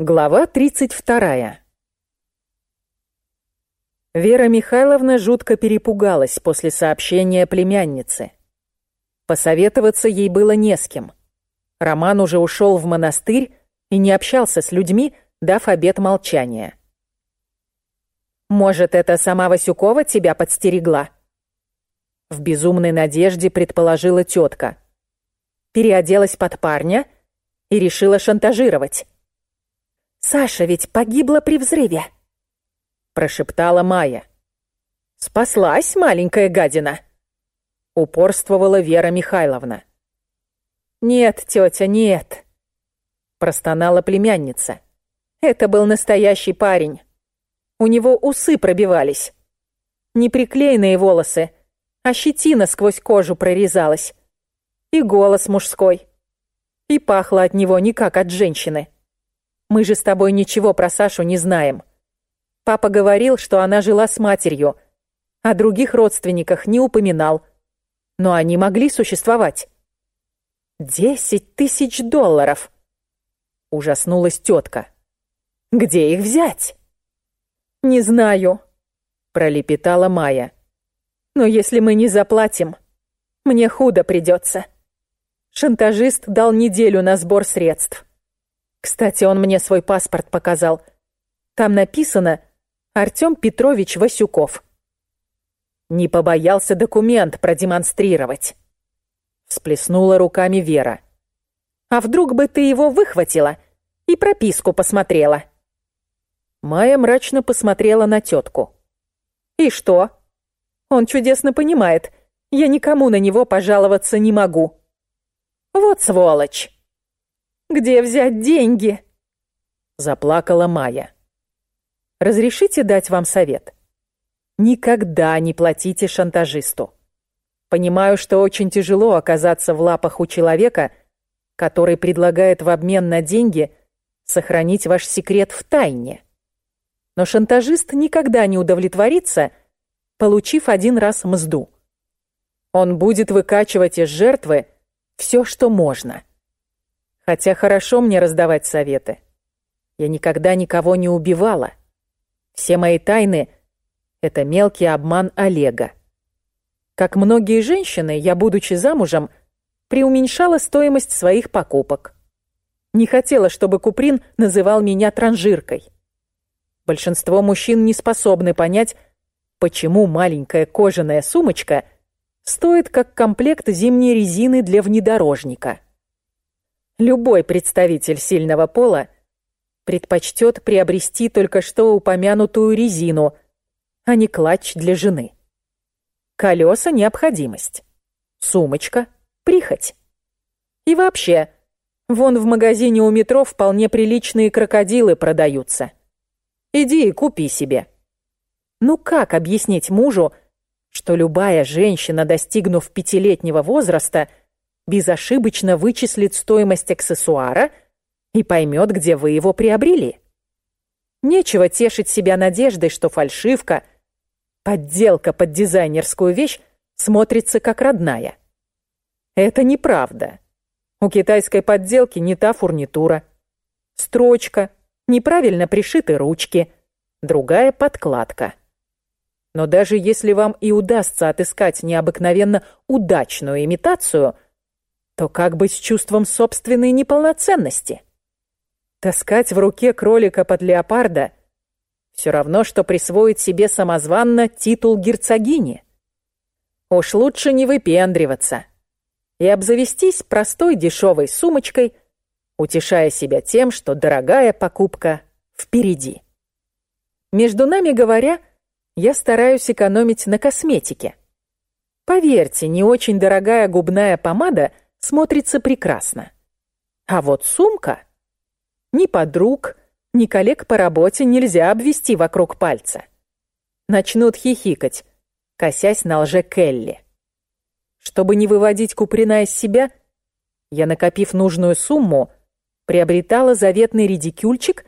Глава 32. Вера Михайловна жутко перепугалась после сообщения племянницы. Посоветоваться ей было не с кем. Роман уже ушел в монастырь и не общался с людьми, дав обет молчания. «Может, это сама Васюкова тебя подстерегла?» В безумной надежде предположила тетка. Переоделась под парня и решила шантажировать. Саша ведь погибла при взрыве!» Прошептала Майя. «Спаслась, маленькая гадина!» Упорствовала Вера Михайловна. «Нет, тетя, нет!» Простонала племянница. «Это был настоящий парень. У него усы пробивались. Не приклеенные волосы, а щетина сквозь кожу прорезалась. И голос мужской. И пахло от него не как от женщины. Мы же с тобой ничего про Сашу не знаем. Папа говорил, что она жила с матерью, о других родственниках не упоминал. Но они могли существовать. Десять тысяч долларов! Ужаснулась тетка. Где их взять? Не знаю, пролепетала Майя. Но если мы не заплатим, мне худо придется. Шантажист дал неделю на сбор средств. Кстати, он мне свой паспорт показал. Там написано «Артём Петрович Васюков». Не побоялся документ продемонстрировать. Всплеснула руками Вера. А вдруг бы ты его выхватила и прописку посмотрела? Майя мрачно посмотрела на тетку. И что? Он чудесно понимает. Я никому на него пожаловаться не могу. Вот сволочь. Где взять деньги?» Заплакала Майя. «Разрешите дать вам совет? Никогда не платите шантажисту. Понимаю, что очень тяжело оказаться в лапах у человека, который предлагает в обмен на деньги сохранить ваш секрет в тайне. Но шантажист никогда не удовлетворится, получив один раз мзду. Он будет выкачивать из жертвы все, что можно. Хотя хорошо мне раздавать советы. Я никогда никого не убивала. Все мои тайны — это мелкий обман Олега. Как многие женщины, я, будучи замужем, преуменьшала стоимость своих покупок. Не хотела, чтобы Куприн называл меня транжиркой. Большинство мужчин не способны понять, почему маленькая кожаная сумочка стоит как комплект зимней резины для внедорожника. Любой представитель сильного пола предпочтет приобрести только что упомянутую резину, а не клатч для жены. Колеса — необходимость. Сумочка — прихоть. И вообще, вон в магазине у метро вполне приличные крокодилы продаются. Иди и купи себе. Ну как объяснить мужу, что любая женщина, достигнув пятилетнего возраста — безошибочно вычислит стоимость аксессуара и поймет, где вы его приобрели. Нечего тешить себя надеждой, что фальшивка, подделка под дизайнерскую вещь смотрится как родная. Это неправда. У китайской подделки не та фурнитура. Строчка, неправильно пришиты ручки, другая подкладка. Но даже если вам и удастся отыскать необыкновенно удачную имитацию – то как быть с чувством собственной неполноценности? Таскать в руке кролика под леопарда все равно, что присвоить себе самозванно титул герцогини. Уж лучше не выпендриваться и обзавестись простой дешевой сумочкой, утешая себя тем, что дорогая покупка впереди. Между нами говоря, я стараюсь экономить на косметике. Поверьте, не очень дорогая губная помада – смотрится прекрасно. А вот сумка... Ни подруг, ни коллег по работе нельзя обвести вокруг пальца. Начнут хихикать, косясь на лже Келли. Чтобы не выводить Куприна из себя, я, накопив нужную сумму, приобретала заветный редикюльчик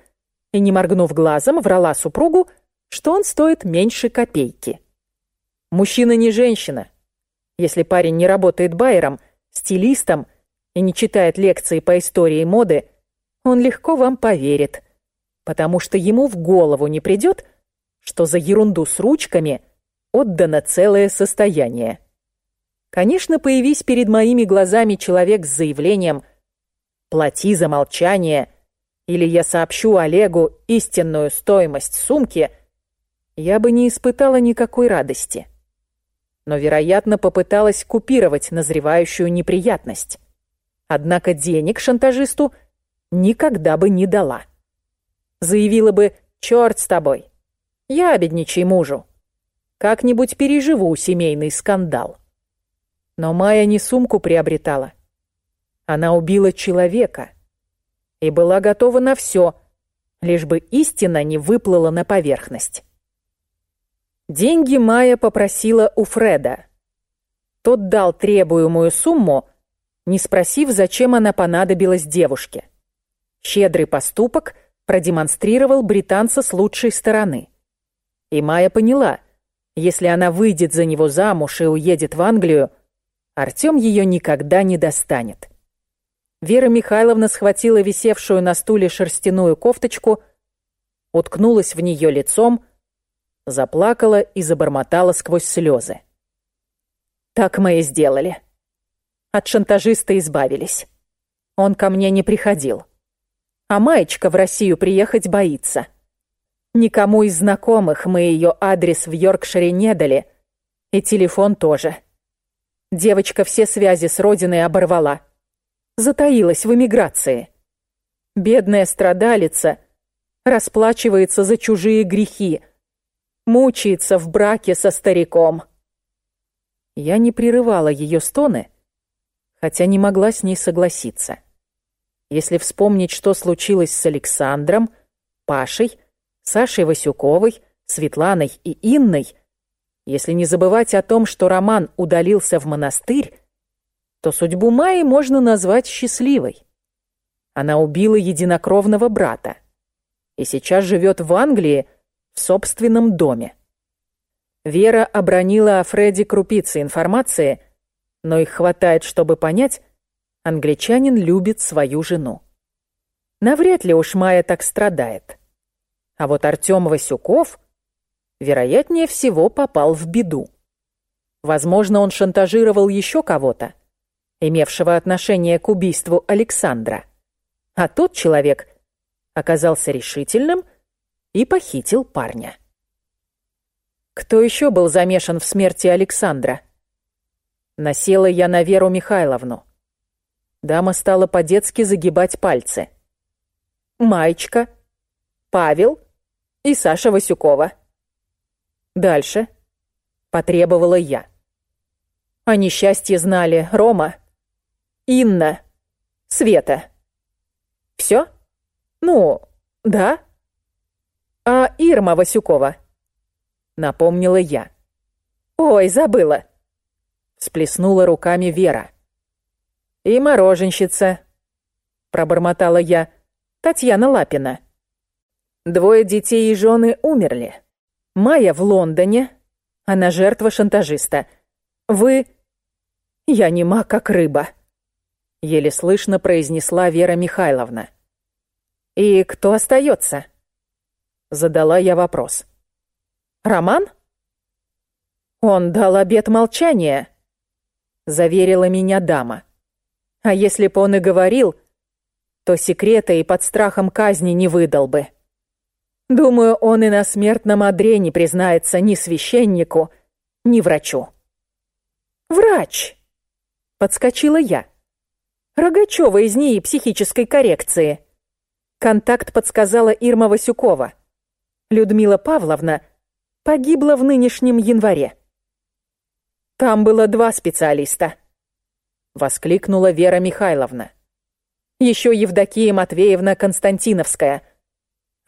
и, не моргнув глазом, врала супругу, что он стоит меньше копейки. Мужчина не женщина. Если парень не работает байером, стилистом и не читает лекции по истории моды, он легко вам поверит, потому что ему в голову не придет, что за ерунду с ручками отдано целое состояние. Конечно, появись перед моими глазами человек с заявлением «Плати за молчание» или я сообщу Олегу истинную стоимость сумки, я бы не испытала никакой радости. Но, вероятно, попыталась купировать назревающую неприятность. Однако денег шантажисту никогда бы не дала. Заявила бы «Чёрт с тобой! Я обедничай мужу! Как-нибудь переживу семейный скандал!» Но Майя не сумку приобретала. Она убила человека и была готова на все, лишь бы истина не выплыла на поверхность. Деньги Майя попросила у Фреда. Тот дал требуемую сумму, не спросив, зачем она понадобилась девушке. Щедрый поступок продемонстрировал британца с лучшей стороны. И Майя поняла, если она выйдет за него замуж и уедет в Англию, Артём её никогда не достанет. Вера Михайловна схватила висевшую на стуле шерстяную кофточку, уткнулась в неё лицом, заплакала и забормотала сквозь слёзы. Так мы и сделали. От шантажиста избавились. Он ко мне не приходил. А Маечка в Россию приехать боится. Никому из знакомых мы её адрес в Йоркшире не дали, и телефон тоже. Девочка все связи с родиной оборвала. Затаилась в эмиграции. Бедная страдалица расплачивается за чужие грехи, мучается в браке со стариком. Я не прерывала ее стоны, хотя не могла с ней согласиться. Если вспомнить, что случилось с Александром, Пашей, Сашей Васюковой, Светланой и Инной — если не забывать о том, что Роман удалился в монастырь, то судьбу Майи можно назвать счастливой. Она убила единокровного брата и сейчас живет в Англии в собственном доме. Вера обронила о Фредди крупицы информации, но их хватает, чтобы понять, англичанин любит свою жену. Навряд ли уж Майя так страдает. А вот Артём Васюков — вероятнее всего, попал в беду. Возможно, он шантажировал еще кого-то, имевшего отношение к убийству Александра. А тот человек оказался решительным и похитил парня. Кто еще был замешан в смерти Александра? Насела я на Веру Михайловну. Дама стала по-детски загибать пальцы. Маечка, Павел и Саша Васюкова. Дальше. Потребовала я. О несчастье знали Рома, Инна, Света. Все? Ну, да. А Ирма Васюкова? Напомнила я. Ой, забыла. Сплеснула руками Вера. И мороженщица, пробормотала я, Татьяна Лапина. Двое детей и жены умерли. Майя в Лондоне. Она жертва шантажиста. Вы... Я нема, как рыба. Еле слышно произнесла Вера Михайловна. И кто остается? Задала я вопрос. Роман? Он дал обет молчания, заверила меня дама. А если б он и говорил, то секрета и под страхом казни не выдал бы. Думаю, он и на смертном одре не признается ни священнику, ни врачу. «Врач!» — подскочила я. «Рогачева из НИИ психической коррекции». Контакт подсказала Ирма Васюкова. Людмила Павловна погибла в нынешнем январе. «Там было два специалиста», — воскликнула Вера Михайловна. «Еще Евдокия Матвеевна Константиновская —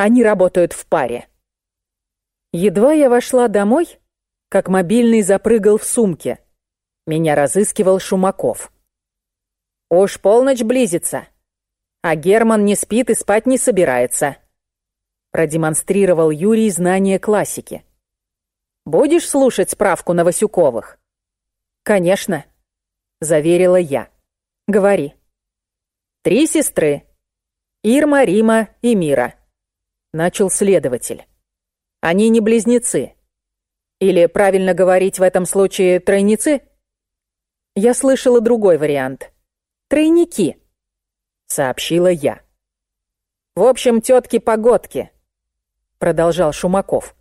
они работают в паре. Едва я вошла домой, как мобильный запрыгал в сумке. Меня разыскивал Шумаков. «Уж полночь близится, а Герман не спит и спать не собирается», продемонстрировал Юрий знание классики. «Будешь слушать справку на Васюковых?» «Конечно», — заверила я. «Говори». «Три сестры. Ирма, Рима и Мира. Начал следователь. Они не близнецы. Или, правильно говорить в этом случае, тройницы? Я слышала другой вариант. Тройники, сообщила я. В общем, тетки-погодки, продолжал Шумаков.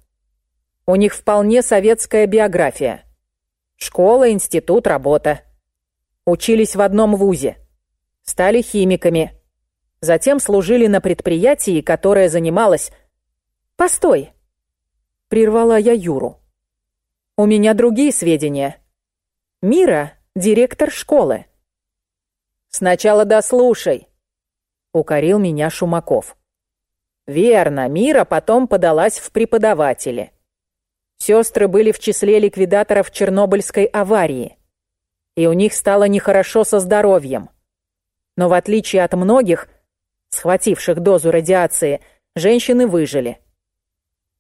У них вполне советская биография. Школа, институт, работа. Учились в одном вузе. Стали химиками. Затем служили на предприятии, которое занималось... Постой! Прервала я Юру. У меня другие сведения. Мира — директор школы. Сначала дослушай, укорил меня Шумаков. Верно, Мира потом подалась в преподаватели. Сестры были в числе ликвидаторов Чернобыльской аварии. И у них стало нехорошо со здоровьем. Но в отличие от многих, схвативших дозу радиации, женщины выжили.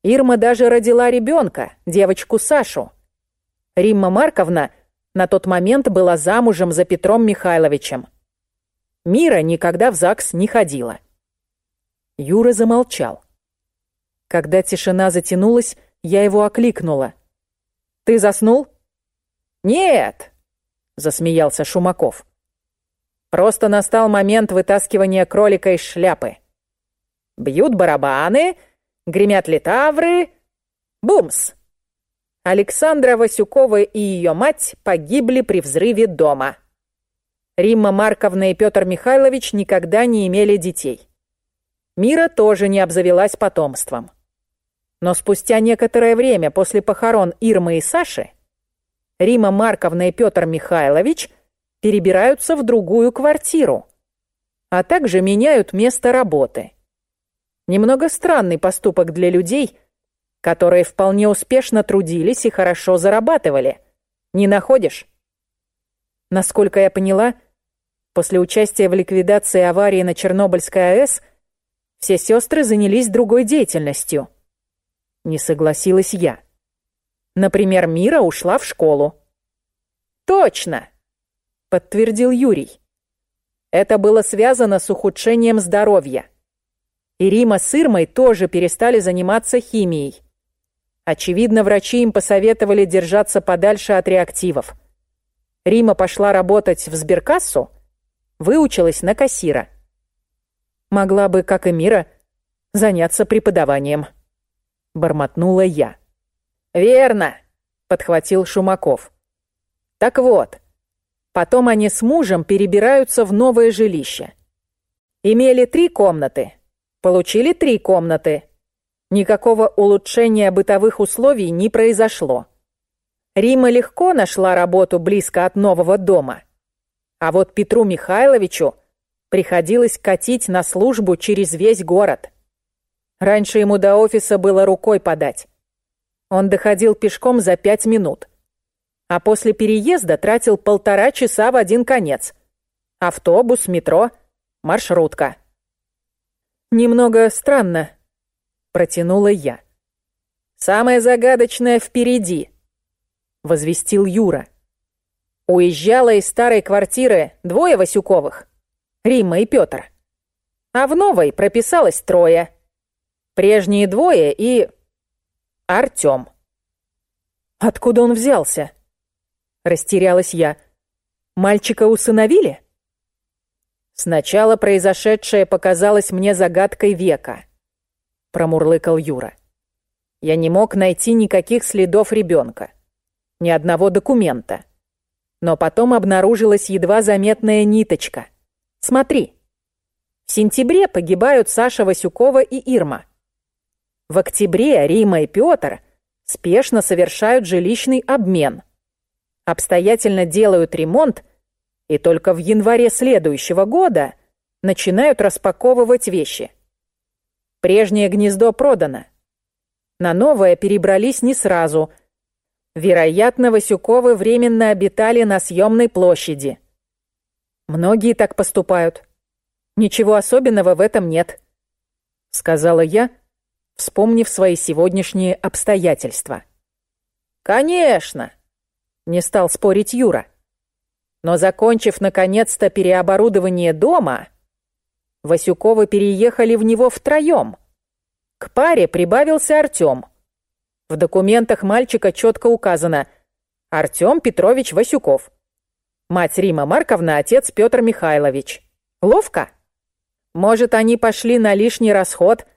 Ирма даже родила ребенка, девочку Сашу. Римма Марковна на тот момент была замужем за Петром Михайловичем. Мира никогда в ЗАГС не ходила. Юра замолчал. Когда тишина затянулась, я его окликнула. «Ты заснул?» «Нет!» — засмеялся Шумаков. «Просто настал момент вытаскивания кролика из шляпы. Бьют барабаны, Гремят литавры. Бумс! Александра Васюкова и ее мать погибли при взрыве дома. Римма Марковна и Петр Михайлович никогда не имели детей. Мира тоже не обзавелась потомством. Но спустя некоторое время после похорон Ирмы и Саши Рима Марковна и Петр Михайлович перебираются в другую квартиру, а также меняют место работы – Немного странный поступок для людей, которые вполне успешно трудились и хорошо зарабатывали. Не находишь? Насколько я поняла, после участия в ликвидации аварии на Чернобыльской АЭС все сестры занялись другой деятельностью. Не согласилась я. Например, Мира ушла в школу. «Точно!» — подтвердил Юрий. Это было связано с ухудшением здоровья и Рима с Ирмой тоже перестали заниматься химией. Очевидно, врачи им посоветовали держаться подальше от реактивов. Рима пошла работать в сберкассу, выучилась на кассира. Могла бы, как и Мира, заняться преподаванием. Бормотнула я. «Верно», — подхватил Шумаков. «Так вот, потом они с мужем перебираются в новое жилище. Имели три комнаты, Получили три комнаты. Никакого улучшения бытовых условий не произошло. Рима легко нашла работу близко от нового дома. А вот Петру Михайловичу приходилось катить на службу через весь город. Раньше ему до офиса было рукой подать. Он доходил пешком за пять минут. А после переезда тратил полтора часа в один конец. Автобус, метро, маршрутка. «Немного странно», — протянула я. «Самое загадочное впереди», — возвестил Юра. Уезжала из старой квартиры двое Васюковых, Римма и Петр. А в новой прописалось трое. Прежние двое и... Артём. «Откуда он взялся?» Растерялась я. «Мальчика усыновили?» Сначала произошедшее показалось мне загадкой века, промурлыкал Юра. Я не мог найти никаких следов ребенка, ни одного документа. Но потом обнаружилась едва заметная ниточка. Смотри. В сентябре погибают Саша Васюкова и Ирма. В октябре Рима и Пётр спешно совершают жилищный обмен. Обстоятельно делают ремонт и только в январе следующего года начинают распаковывать вещи. Прежнее гнездо продано. На новое перебрались не сразу. Вероятно, Васюковы временно обитали на съемной площади. Многие так поступают. Ничего особенного в этом нет, сказала я, вспомнив свои сегодняшние обстоятельства. Конечно, не стал спорить Юра. Но закончив наконец-то переоборудование дома, Васюковы переехали в него втроем. К паре прибавился Артем. В документах мальчика четко указано Артем Петрович Васюков. Мать Рима Марковна, отец Петр Михайлович. Ловко? Может, они пошли на лишний расход,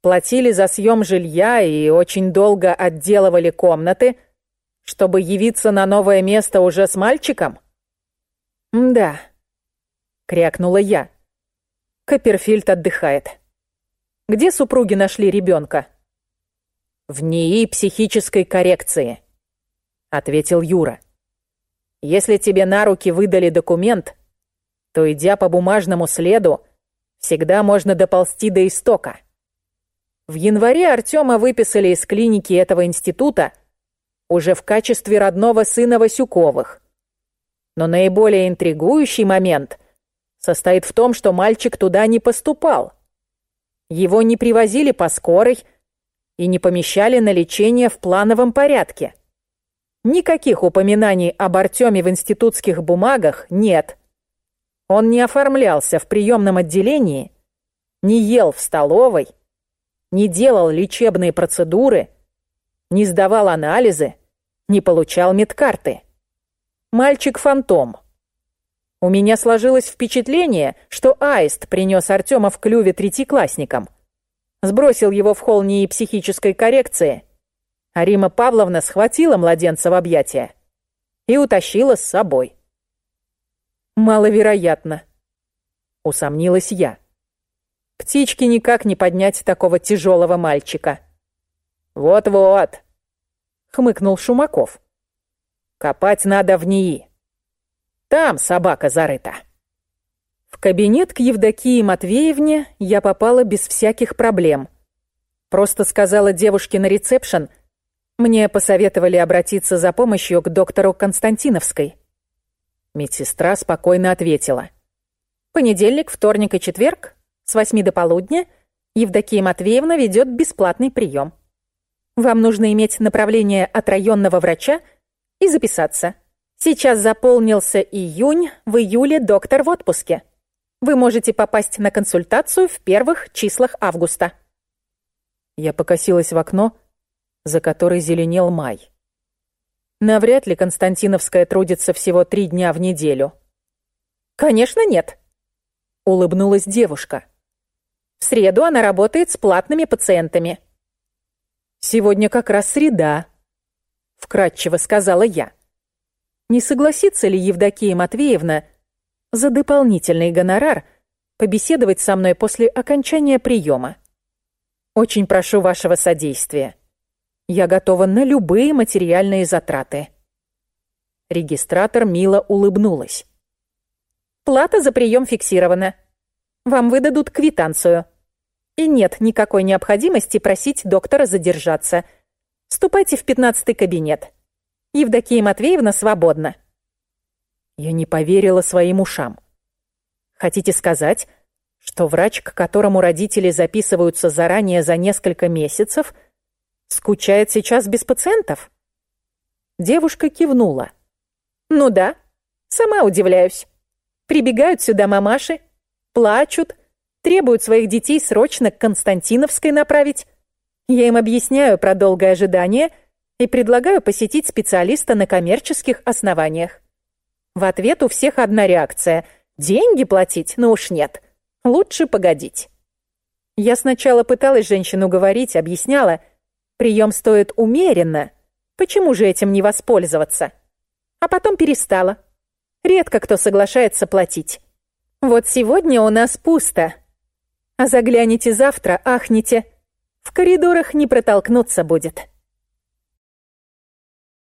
платили за съем жилья и очень долго отделывали комнаты, чтобы явиться на новое место уже с мальчиком? «Да», — крякнула я. Копперфильд отдыхает. Где супруги нашли ребенка? В НИИ психической коррекции, ответил Юра. Если тебе на руки выдали документ, то, идя по бумажному следу, всегда можно доползти до истока. В январе Артема выписали из клиники этого института уже в качестве родного сына Васюковых. Но наиболее интригующий момент состоит в том, что мальчик туда не поступал. Его не привозили по скорой и не помещали на лечение в плановом порядке. Никаких упоминаний об Артеме в институтских бумагах нет. Он не оформлялся в приемном отделении, не ел в столовой, не делал лечебные процедуры, не сдавал анализы, не получал медкарты. Мальчик-фантом. У меня сложилось впечатление, что Аист принес Артема в клюве третьеклассникам. Сбросил его в холл НИИ психической коррекции – а Рима Павловна схватила младенца в объятия и утащила с собой. «Маловероятно», — усомнилась я. «Птички никак не поднять такого тяжелого мальчика». «Вот-вот», — хмыкнул Шумаков. «Копать надо в НИИ. Там собака зарыта». В кабинет к Евдокии Матвеевне я попала без всяких проблем. Просто сказала девушке на ресепшн — мне посоветовали обратиться за помощью к доктору Константиновской. Медсестра спокойно ответила. Понедельник, вторник и четверг с восьми до полудня Евдокия Матвеевна ведет бесплатный прием. Вам нужно иметь направление от районного врача и записаться. Сейчас заполнился июнь, в июле доктор в отпуске. Вы можете попасть на консультацию в первых числах августа. Я покосилась в окно, за которой зеленел май. Навряд ли Константиновская трудится всего три дня в неделю. «Конечно нет», — улыбнулась девушка. «В среду она работает с платными пациентами». «Сегодня как раз среда», — вкратчиво сказала я. «Не согласится ли Евдокия Матвеевна за дополнительный гонорар побеседовать со мной после окончания приема? Очень прошу вашего содействия». Я готова на любые материальные затраты. Регистратор мило улыбнулась. Плата за прием фиксирована. Вам выдадут квитанцию. И нет никакой необходимости просить доктора задержаться. Ступайте в пятнадцатый кабинет. Евдокия Матвеевна свободна. Я не поверила своим ушам. Хотите сказать, что врач, к которому родители записываются заранее за несколько месяцев – Скучает сейчас без пациентов? Девушка кивнула. Ну да, сама удивляюсь. Прибегают сюда мамаши, плачут, требуют своих детей срочно к Константиновской направить. Я им объясняю про долгое ожидание и предлагаю посетить специалиста на коммерческих основаниях. В ответ у всех одна реакция. Деньги платить? Ну уж нет. Лучше погодить. Я сначала пыталась женщину говорить, объясняла, Прием стоит умеренно. Почему же этим не воспользоваться? А потом перестала. Редко кто соглашается платить. Вот сегодня у нас пусто. А загляните завтра, ахните. В коридорах не протолкнуться будет.